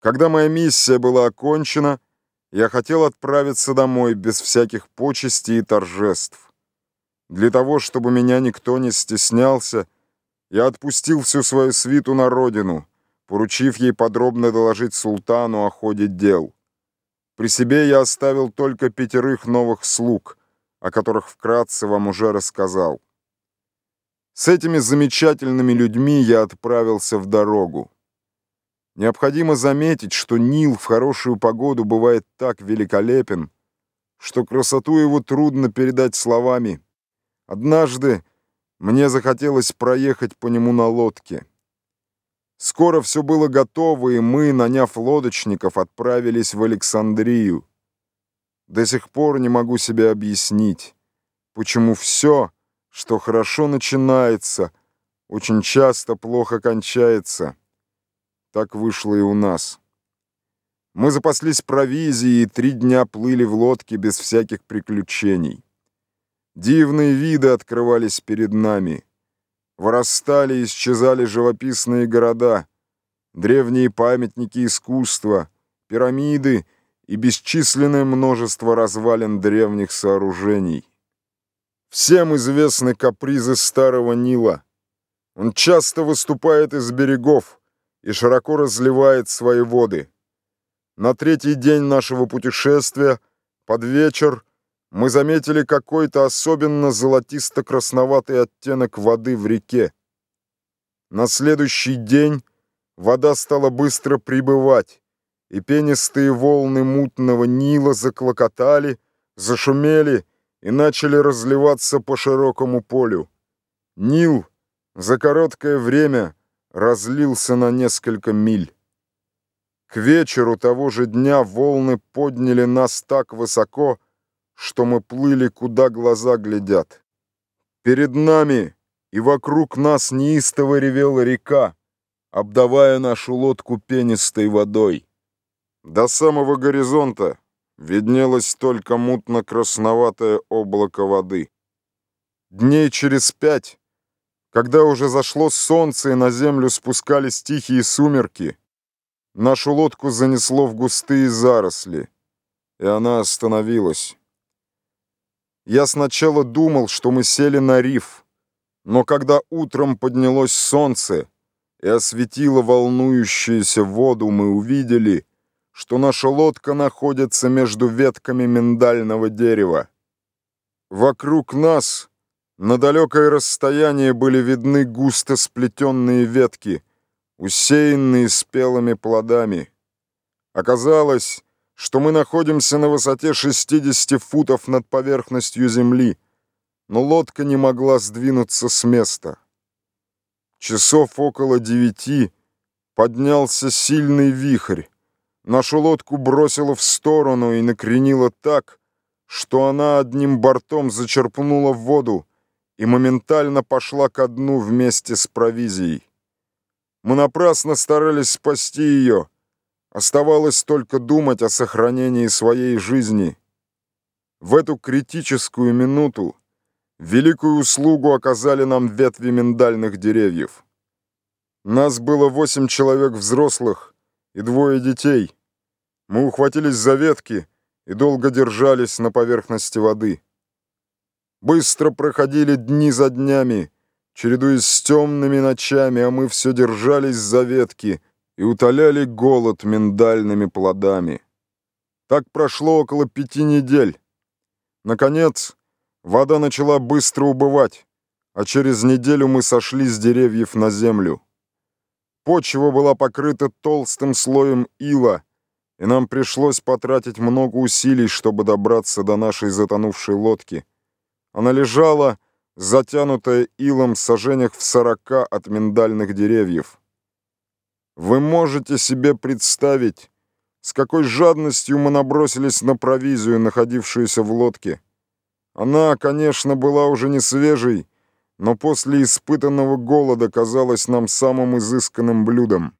Когда моя миссия была окончена, я хотел отправиться домой без всяких почестей и торжеств. Для того, чтобы меня никто не стеснялся, я отпустил всю свою свиту на родину, поручив ей подробно доложить султану о ходе дел. При себе я оставил только пятерых новых слуг, о которых вкратце вам уже рассказал. С этими замечательными людьми я отправился в дорогу. Необходимо заметить, что Нил в хорошую погоду бывает так великолепен, что красоту его трудно передать словами. Однажды мне захотелось проехать по нему на лодке. Скоро все было готово, и мы, наняв лодочников, отправились в Александрию. До сих пор не могу себе объяснить, почему все, что хорошо начинается, очень часто плохо кончается. Так вышло и у нас. Мы запаслись провизией и три дня плыли в лодке без всяких приключений. Дивные виды открывались перед нами. Вырастали и исчезали живописные города, древние памятники искусства, пирамиды и бесчисленное множество развалин древних сооружений. Всем известны капризы старого Нила. Он часто выступает из берегов, и широко разливает свои воды. На третий день нашего путешествия, под вечер, мы заметили какой-то особенно золотисто-красноватый оттенок воды в реке. На следующий день вода стала быстро прибывать, и пенистые волны мутного Нила заклокотали, зашумели и начали разливаться по широкому полю. Нил за короткое время разлился на несколько миль. К вечеру того же дня волны подняли нас так высоко, что мы плыли, куда глаза глядят. Перед нами и вокруг нас неистово ревела река, обдавая нашу лодку пенистой водой. До самого горизонта виднелось только мутно-красноватое облако воды. Дней через пять когда уже зашло солнце и на землю спускались тихие сумерки, нашу лодку занесло в густые заросли, и она остановилась. Я сначала думал, что мы сели на риф, но когда утром поднялось солнце и осветило волнующуюся воду, мы увидели, что наша лодка находится между ветками миндального дерева. Вокруг нас на далекое расстояние были видны густо сплетенные ветки, усеянные спелыми плодами. Оказалось, что мы находимся на высоте 60 футов над поверхностью земли, но лодка не могла сдвинуться с места. Часов около девяти поднялся сильный вихрь. Нашу лодку бросило в сторону и накренило так, что она одним бортом зачерпнула в воду, и моментально пошла ко дну вместе с провизией. Мы напрасно старались спасти ее. Оставалось только думать о сохранении своей жизни. В эту критическую минуту великую услугу оказали нам ветви миндальных деревьев. Нас было восемь человек взрослых и двое детей. Мы ухватились за ветки и долго держались на поверхности воды. Быстро проходили дни за днями, чередуясь с темными ночами, а мы все держались за ветки и утоляли голод миндальными плодами. Так прошло около пяти недель. Наконец, вода начала быстро убывать, а через неделю мы сошли с деревьев на землю. Почва была покрыта толстым слоем ила, и нам пришлось потратить много усилий, чтобы добраться до нашей затонувшей лодки — она лежала, затянутая илом в сажениях в сорока от миндальных деревьев. Вы можете себе представить, с какой жадностью мы набросились на провизию, находившуюся в лодке. Она, конечно, была уже не свежей, но после испытанного голода казалась нам самым изысканным блюдом.